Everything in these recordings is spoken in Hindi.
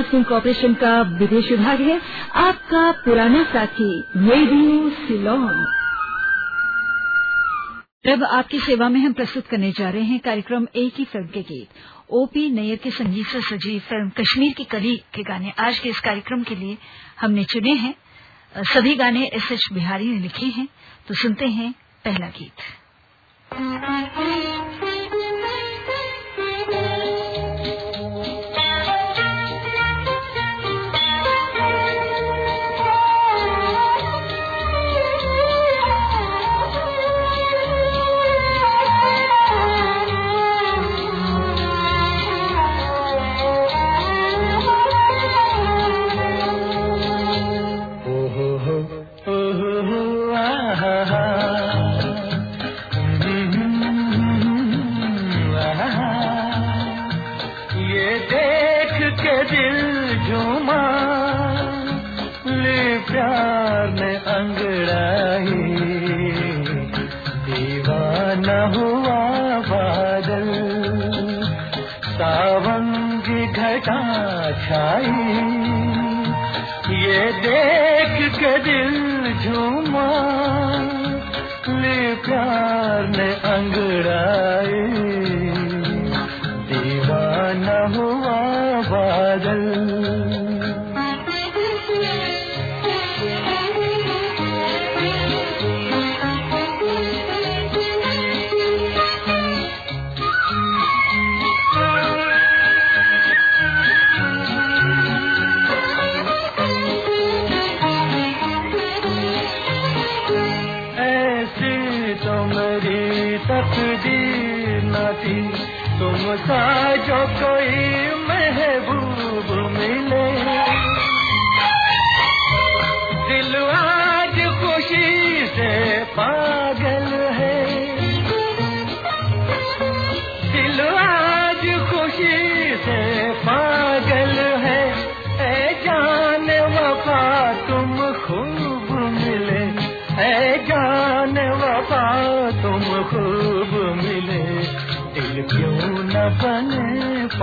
ब्रॉडकास्टिंग कॉरपोरेशन का विदेश विभाग है। आपका पुराना साथी, रेडियो सिलोन। अब आपकी सेवा में हम प्रस्तुत करने जा रहे हैं कार्यक्रम एक ही फ़िल्म के गीत। ओपी नैयर के संगीत से सजी फ़िल्म कश्मीर की कली के गाने आज के इस कार्यक्रम के लिए हमने चुने हैं। सभी गाने एस एच बिहारी ने लिखे हैं। तो सुनते हैं पहला गीत।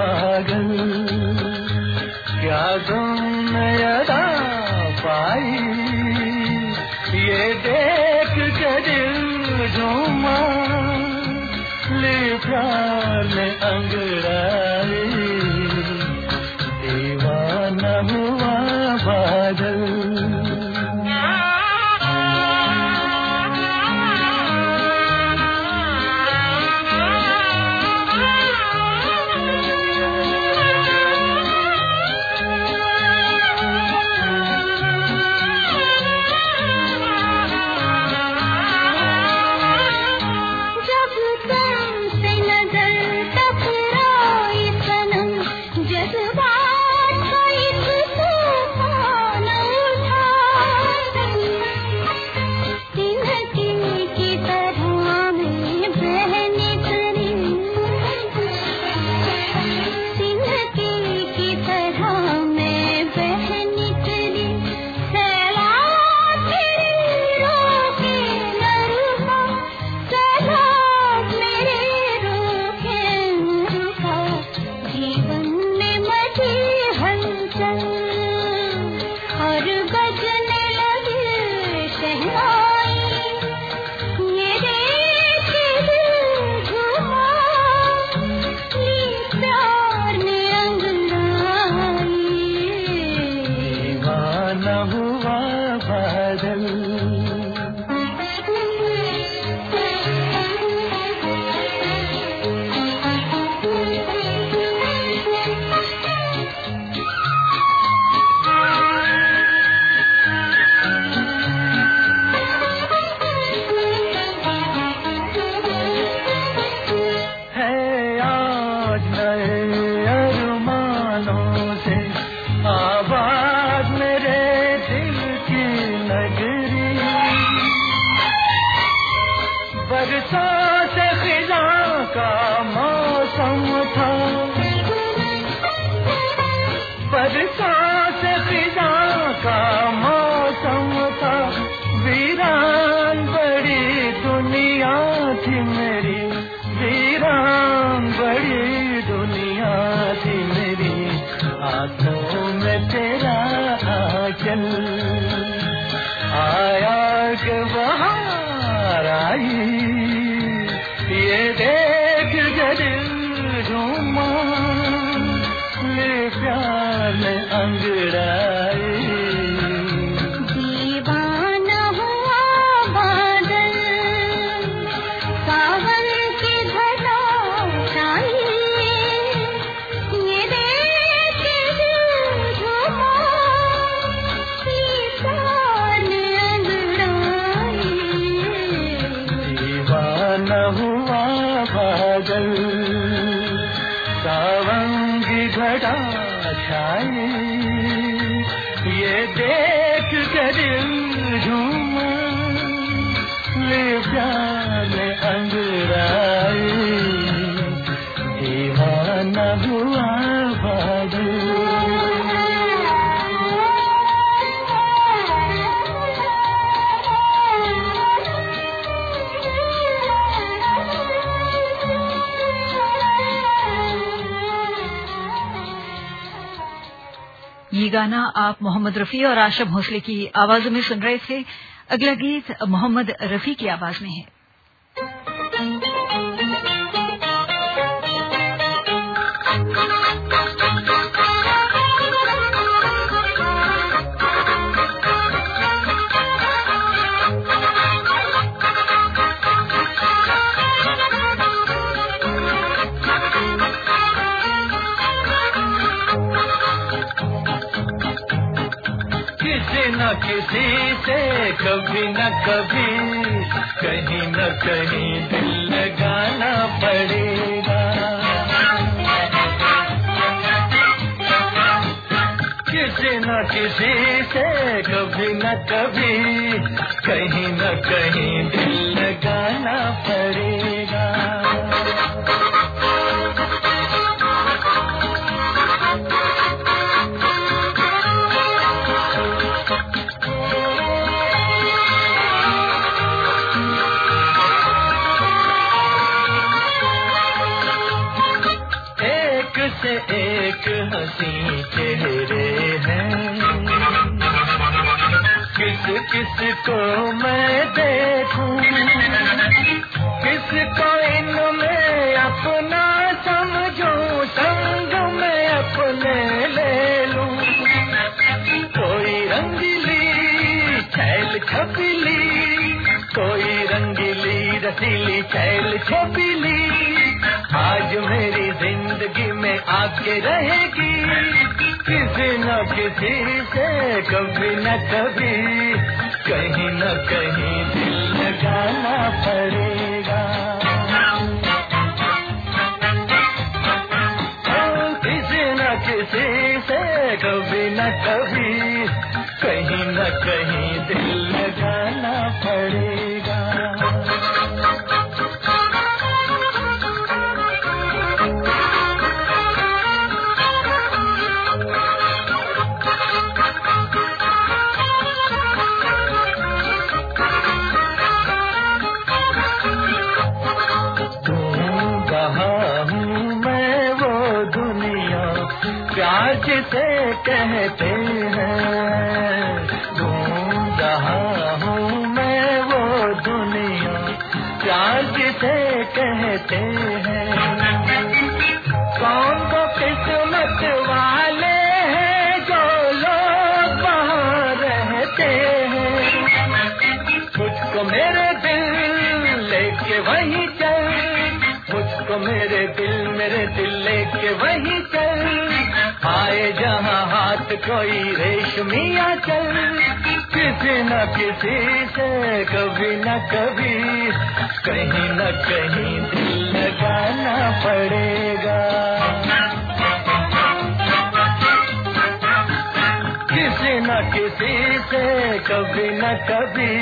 पागल क्या तुम अदा पाई। ये देख दिल झूमा। ले आप मोहम्मद रफी और आशा भोसले की आवाजों में सुन रहे थे। अगला गीत मोहम्मद रफी की आवाज़ में है। न किसी से कभी न कभी कहीं न कहीं दिल लगाना पड़ेगा। किसी न किसी से कभी न कभी कहीं न कहीं दिल लगाना पड़ेगा। आके रहेगी। किसी न किसी से कभी न कभी कहीं न कहीं दिल लगाना पड़ेगा। किसी न किसी से कभी न कभी कहीं न कहीं दिल वहीं चल। मुझको मेरे दिल मेरे दिल लेके वही चल। आए जहाँ हाथ कोई रेशमिया चल किसी न किसी से, कभी न कभी कहीं न कहीं दिल लगाना पड़ेगा। किसी न किसी से, कभी न कभी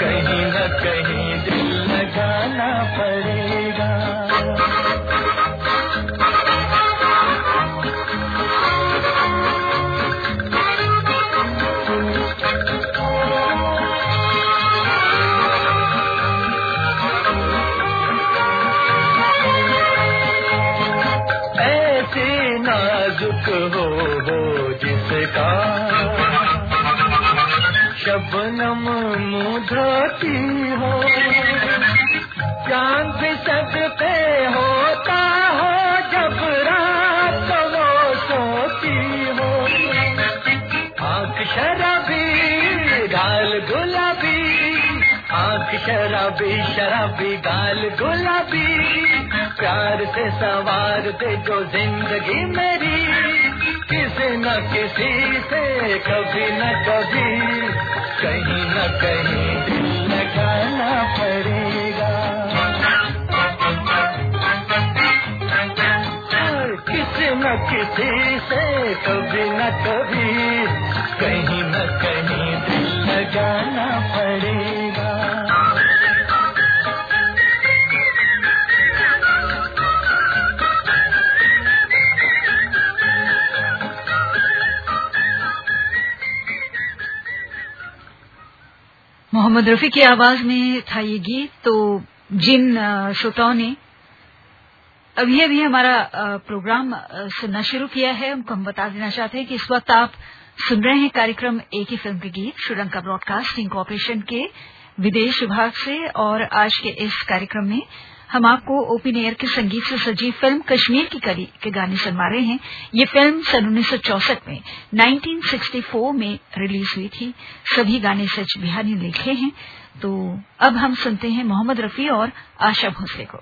कहीं न कहीं दिल लगाना पड़ेगा। नाजुक हो वो जिसका शबनम चाँद भी सदके होता हो जब रात तो वो सोती हो। आँख शराबी, गाल गुलाबी, आँख शराबी शराबी, गाल गुलाबी, प्यार से सवार दे जो ज़िंदगी मेरी। किसी न किसी से कभी न कभी, कहीं न कहीं किसी से कभी न कभी। कहीं न कहीं दिल लगाना पड़ेगा। मोहम्मद रफी की आवाज़ में था ये गीत तो जिन श्रोताओं ने अभी अभी हमारा प्रोग्राम सुनना शुरू किया है। उनको हम बता देना चाहते हैं कि इस वक्त आप सुन रहे हैं कार्यक्रम एक ही फ़िल्म के गीत, श्रीलंका ब्रॉडकास्टिंग कॉरपोरेशन के विदेश विभाग से। और आज के इस कार्यक्रम में हम आपको ओपी नेयर के संगीत से सजी फ़िल्म कश्मीर की कली के गाने सुनवा रहे हैं। ये फ़िल्म सन उन्नीस में 1964 में रिलीज़ हुई थी। सभी गाने सच बिहारी लिखे हैं। तो अब हम सुनते हैं मोहम्मद रफी और आशा भोसले को।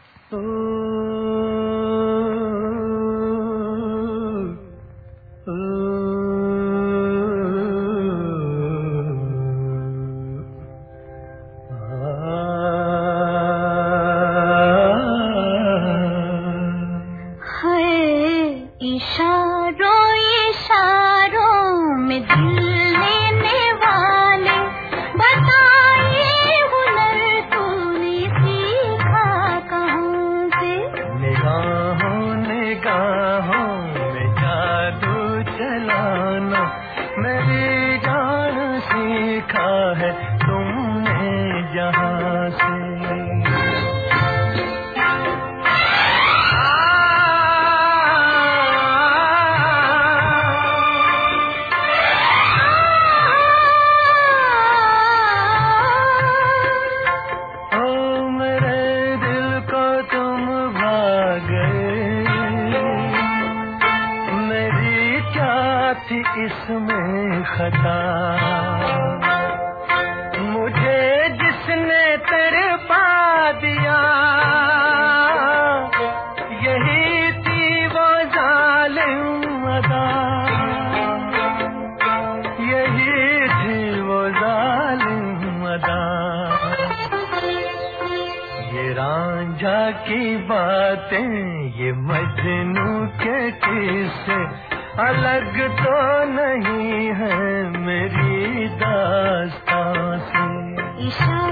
की बातें ये मजनू के किस्से। अलग तो नहीं है मेरी दास्तां से। इशारों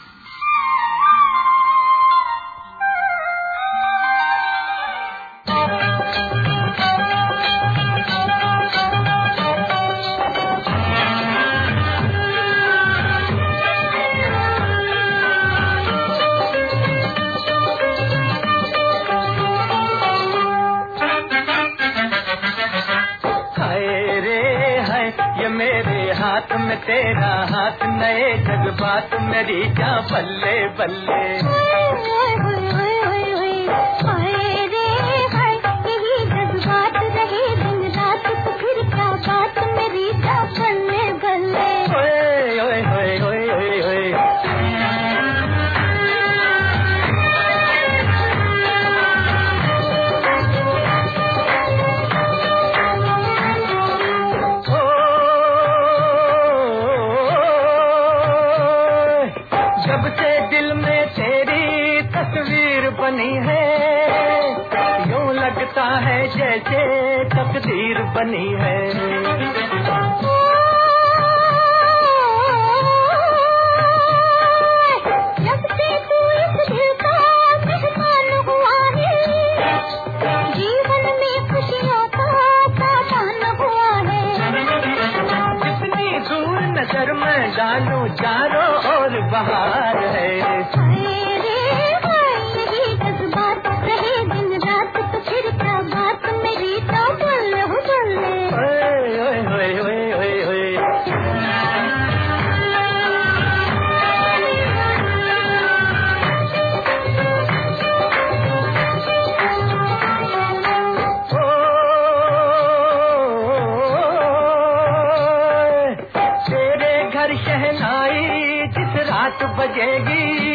तेरा हाथ नए जगपात मेरी क्या बल्ले बल्ले। अपनी है घाट बजेगी।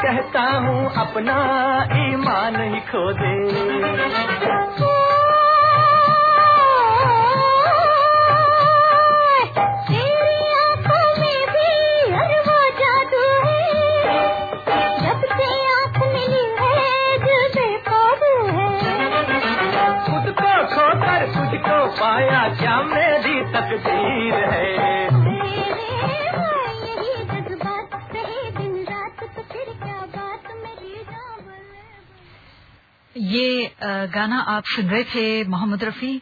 कहता हूँ अपना ईमान ही खो दे। ये गाना आप सुन रहे थे मोहम्मद रफी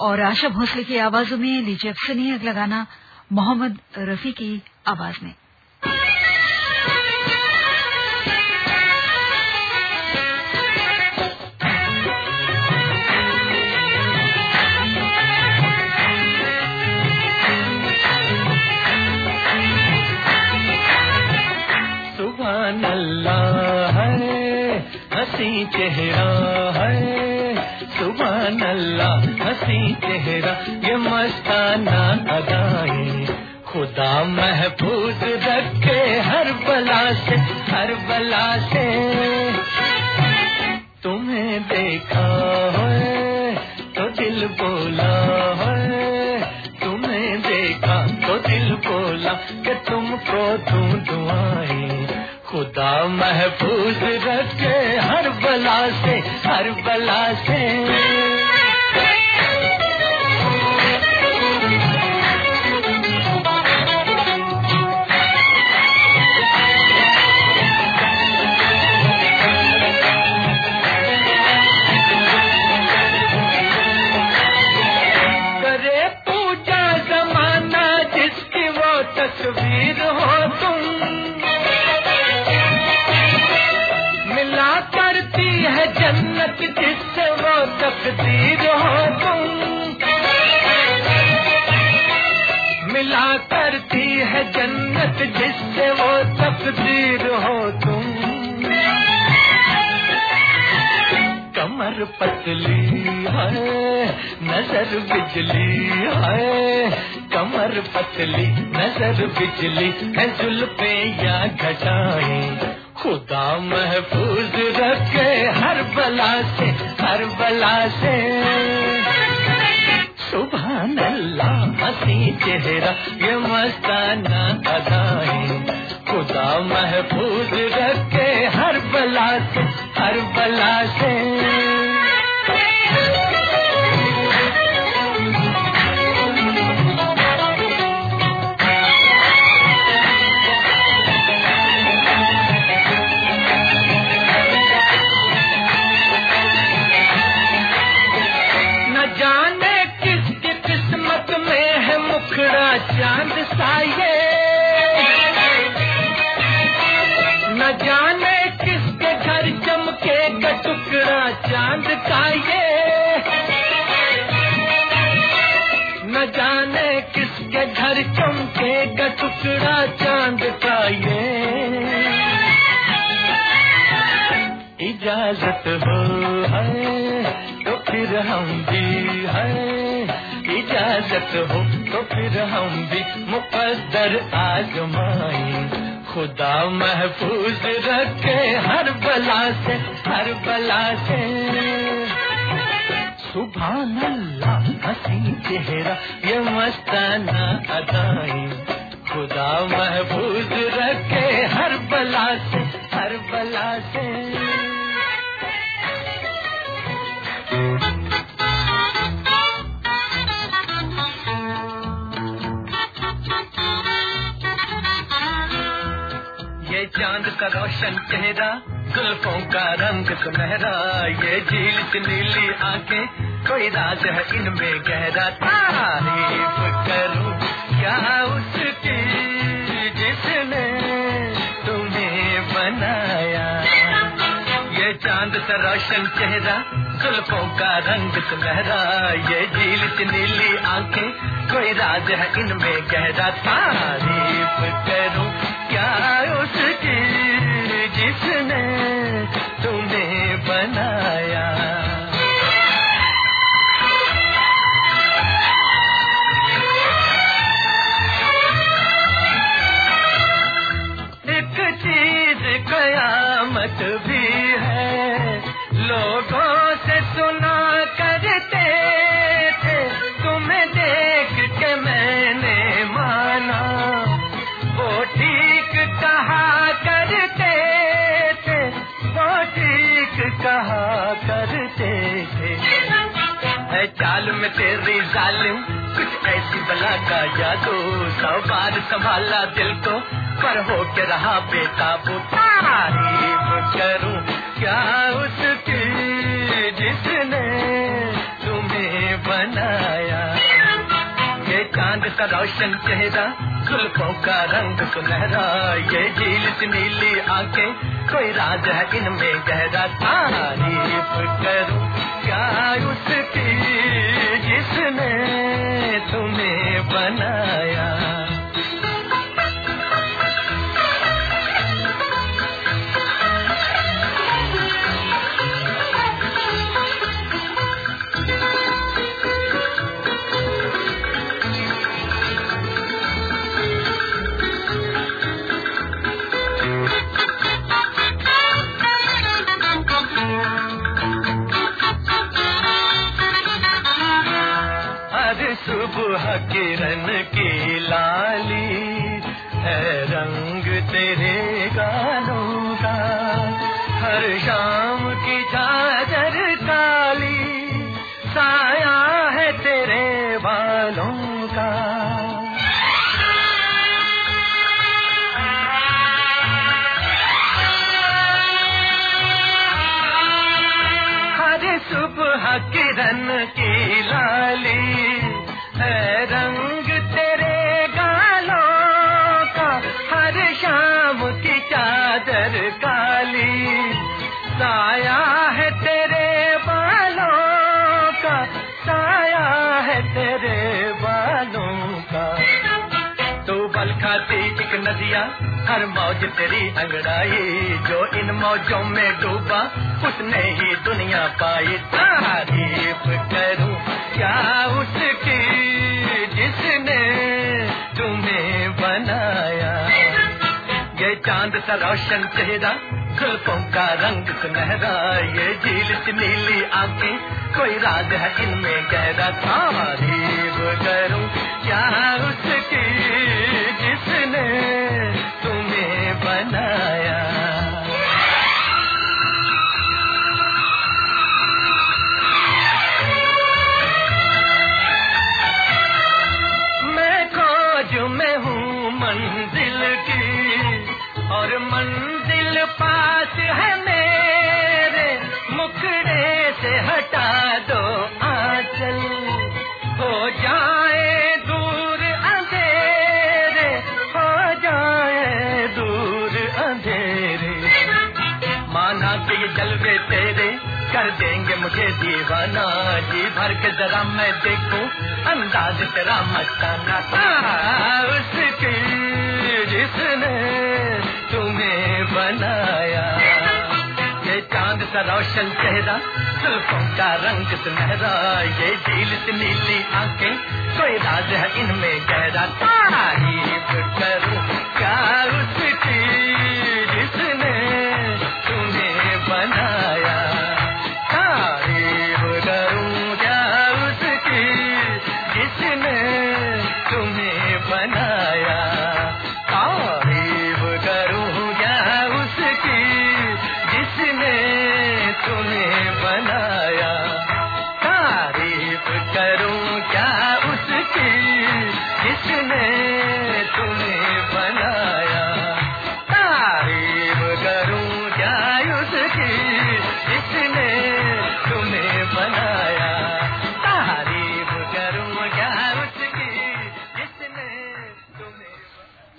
और आशा भोसले की आवाजों में लीजिए अब सुनिए अगला गाना मोहम्मद रफी की आवाज़ में। हसी चेहरा है। सुबह नल्ला हसी चेहरा, ये मस्ताना अदाए। खुदा महफूज रखे हर बला से, हर बला से। अल्लाह हसी चेहरा, ये मस्ताना अदाएँ खुदा महफूज रखे हर बला से, हर बला से। फिर हम भी है। इजाज़त हो तो फिर हम भी मुकद्दर आजमाए। खुदा महफूज रखे हर बला से, हर बला से। सुबह अल्लाह हसी चेहरा, ये मस्ताना अदाएँ। खुदा महफूज रखे हर बला से, हर बला से। का रोशन चेहरा जुल्फों का रंग सुनहरा। ये झील की नीली आँखें, कोई राज है इनमें गहरा। तारीफ़ करूँ क्या उसकी जिसने तुम्हें बनाया? ये चाँद सा रोशन चेहरा जुल्फों का रंग सुनहरा। ये झील की नीली आँखें, कोई राज है इनमें गहरा। तारीफ़ करूँ क्या जिसने में तेरी जालिम, कुछ ऐसी बला का जादू, सौ बार संभाला दिल को, पर हो के रहा बेताबू। तारीफ़ करूँ क्या उसकी जिसने तुम्हें बनाया? ये चाँद का रोशन चेहरा, जुल्फों का रंग सुनहरा, ये झील नीली आँखें, कोई राज है इनमें गहरा। तारीफ़ करूँ क्या उसकी जिसने तुम्हें बनाया। सुबह किरण की लाली, है रंग तेरे गानों का। हर शाम की चादर काली, साया है तेरे बालों का। हर सुबह किरण मौज तेरी अंगड़ाई, जो इन मौजों में डूबा, उसने ही दुनिया पाई। तारीफ़ करूँ क्या उसकी जिसने तुम्हें बनाया? ये चाँद सा रोशन चेहरा जुल्फों का रंग सुनहरा। ये झील नीली आँखें, कोई राज है इनमें गहरा। तारीफ़ करूँ क्या उसकी दीवाना जी भर के जरा मैं देखूँ अंदाज तेरा मस्ताना। हाँ, उसकी जिसने तुम्हें बनाया। ये चाँद सा रोशन चेहरा जुल्फों का रंग सुनहरा ये झील सी नीली आँखें कोई राज है इनमें गहरा। तारीफ़ करूँ क्या उसकी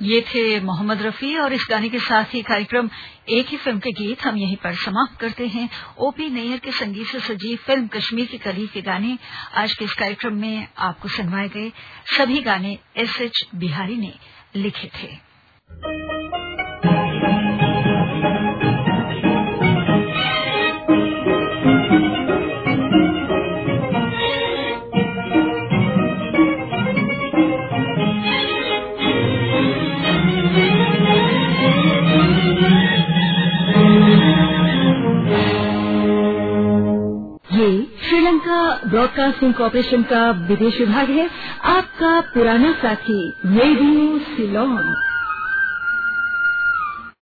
ये थे मोहम्मद रफी और इस गाने के साथ ही कार्यक्रम एक ही फ़िल्म के गीत हम यहीं पर समाप्त करते हैं। ओपी नैयर के संगीत से सजीव फ़िल्म कश्मीर की कली के गाने आज के इस कार्यक्रम में आपको सुनवाए गए सभी गाने एस एच बिहारी ने लिखे थे। ब्रॉडकास्टिंग कॉरपोरेशन का विदेश विभाग है। आपका पुराना साथी रेडियो सिलोन।